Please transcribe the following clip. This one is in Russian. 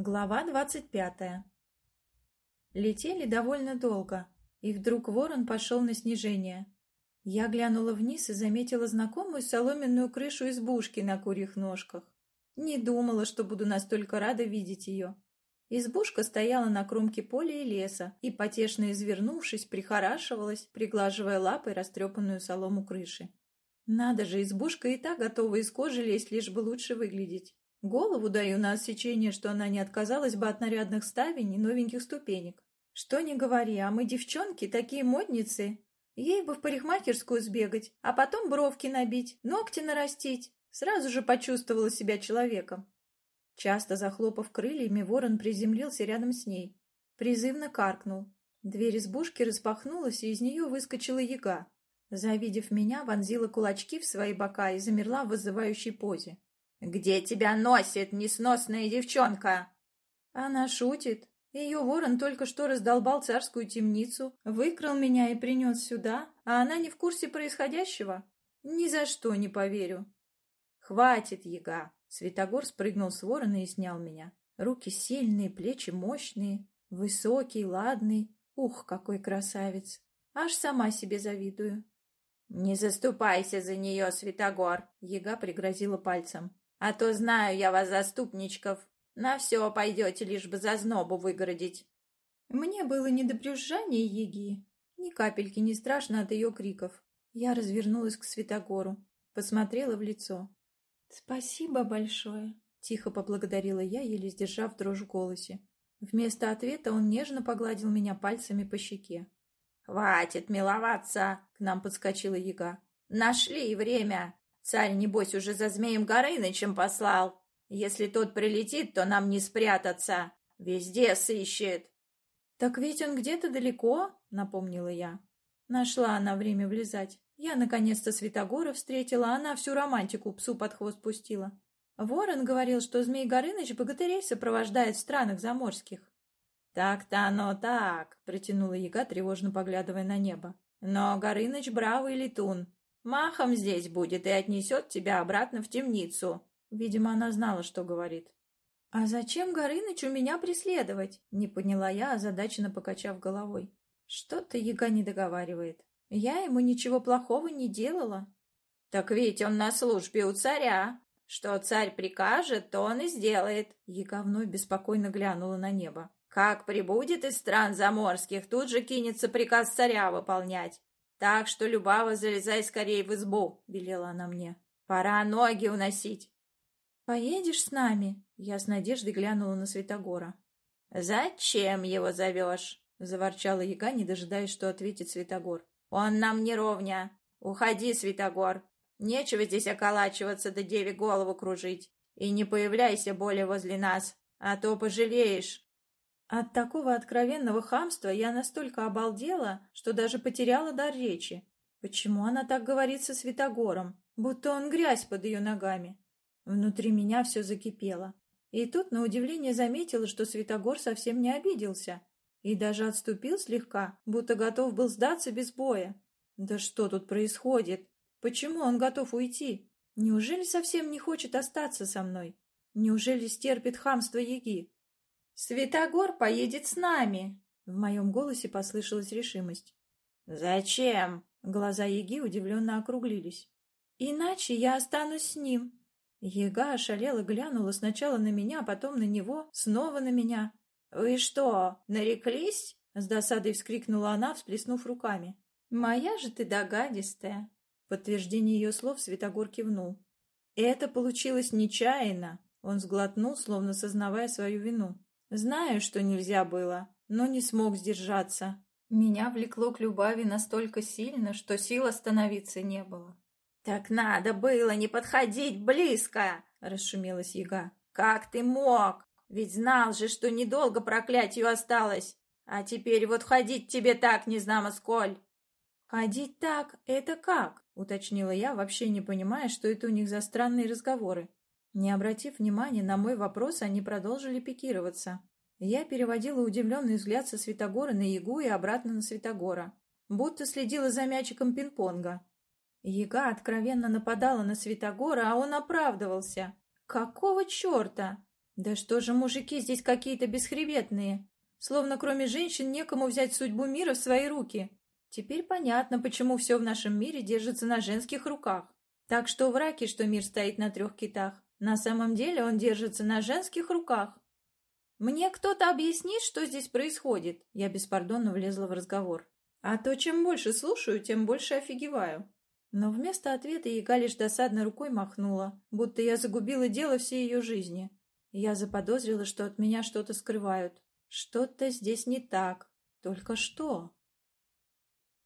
Глава двадцать пятая. Летели довольно долго, и вдруг ворон пошел на снижение. Я глянула вниз и заметила знакомую соломенную крышу избушки на курьих ножках. Не думала, что буду настолько рада видеть ее. Избушка стояла на кромке поля и леса, и, потешно извернувшись, прихорашивалась, приглаживая лапой растрепанную солому крыши. Надо же, избушка и так готова из кожи лезть, лишь бы лучше выглядеть. Голову даю на отсечение, что она не отказалась бы от нарядных ставень и новеньких ступенек. Что не говори, а мы, девчонки, такие модницы. Ей бы в парикмахерскую сбегать, а потом бровки набить, ногти нарастить. Сразу же почувствовала себя человеком. Часто захлопав крыльями, ворон приземлился рядом с ней. Призывно каркнул. Дверь избушки распахнулась, и из нее выскочила яга. Завидев меня, вонзила кулачки в свои бока и замерла в вызывающей позе. «Где тебя носит, несносная девчонка?» Она шутит. Ее ворон только что раздолбал царскую темницу, выкрал меня и принес сюда, а она не в курсе происходящего. Ни за что не поверю. «Хватит, яга!» Святогор спрыгнул с ворона и снял меня. Руки сильные, плечи мощные, высокий, ладный. Ух, какой красавец! Аж сама себе завидую. «Не заступайся за нее, Святогор!» Яга пригрозила пальцем. А то знаю я вас, заступничков. На все пойдете, лишь бы за знобу выгородить. Мне было не до брюзжания Еги, ни капельки не страшно от ее криков. Я развернулась к Святогору, посмотрела в лицо. «Спасибо большое», — тихо поблагодарила я, еле сдержав дрожь в голосе. Вместо ответа он нежно погладил меня пальцами по щеке. «Хватит миловаться!» — к нам подскочила яга. «Нашли время! Царь, небось, уже за змеем Горынычем послал. Если тот прилетит, то нам не спрятаться. Везде сыщет. — Так ведь он где-то далеко, — напомнила я. Нашла она время влезать. Я, наконец-то, Святогора встретила, она всю романтику псу под хвост пустила. Ворон говорил, что Змей Горыныч богатырей сопровождает в странах заморских. «Так-то оно так», — протянула яга, тревожно поглядывая на небо. «Но Горыныч бравый летун. Махом здесь будет и отнесет тебя обратно в темницу. Видимо, она знала, что говорит. «А зачем Горынычу меня преследовать?» — не поняла я, озадаченно покачав головой. «Что-то яга не договаривает. Я ему ничего плохого не делала». «Так ведь он на службе у царя. Что царь прикажет, то он и сделает». Яга вновь беспокойно глянула на небо. «Как прибудет из стран заморских, тут же кинется приказ царя выполнять. «Так что, Любава, залезай скорее в избу», — велела она мне. «Пора ноги уносить». «Поедешь с нами?» — я с надеждой глянула на Святогора. «Зачем его зовешь?» — заворчала яга, не дожидаясь, что ответит Святогор. «Он нам не ровня. Уходи, Святогор. Нечего здесь околачиваться да деве голову кружить. И не появляйся более возле нас, а то пожалеешь». От такого откровенного хамства я настолько обалдела, что даже потеряла дар речи. Почему она так говорит со Святогором, будто он грязь под ее ногами? Внутри меня все закипело. И тут, на удивление, заметила, что Святогор совсем не обиделся. И даже отступил слегка, будто готов был сдаться без боя. Да что тут происходит? Почему он готов уйти? Неужели совсем не хочет остаться со мной? Неужели стерпит хамство Яги? «Светогор поедет с нами!» В моем голосе послышалась решимость. «Зачем?» Глаза Еги удивленно округлились. «Иначе я останусь с ним». Ега ошалела глянула сначала на меня, потом на него, снова на меня. «Вы что, нареклись?» С досадой вскрикнула она, всплеснув руками. «Моя же ты догадистая!» В подтверждение ее слов Светогор кивнул. «Это получилось нечаянно!» Он сглотнул, словно сознавая свою вину. Знаю, что нельзя было, но не смог сдержаться. Меня влекло к Любави настолько сильно, что сил остановиться не было. «Так надо было не подходить близко!» — расшумелась яга. «Как ты мог? Ведь знал же, что недолго проклятию осталось. А теперь вот ходить тебе так не знамо сколь!» «Ходить так — это как?» — уточнила я, вообще не понимая, что это у них за странные разговоры. Не обратив внимания на мой вопрос, они продолжили пикироваться. Я переводила удивленный взгляд со Светогора на Ягу и обратно на Светогора, будто следила за мячиком пинг-понга. Яга откровенно нападала на Светогора, а он оправдывался. «Какого черта?» Да что же мужики здесь какие-то бесхребетные? Словно кроме женщин некому взять судьбу мира в свои руки. Теперь понятно, почему все в нашем мире держится на женских руках. Так что враки, что мир стоит на трех китах. На самом деле он держится на женских руках. «Мне кто-то объяснит, что здесь происходит?» Я беспардонно влезла в разговор. А то чем больше слушаю, тем больше офигеваю. Но вместо ответа Яга лишь досадно рукой махнула, будто я загубила дело всей ее жизни. Я заподозрила, что от меня что-то скрывают. Что-то здесь не так. Только что?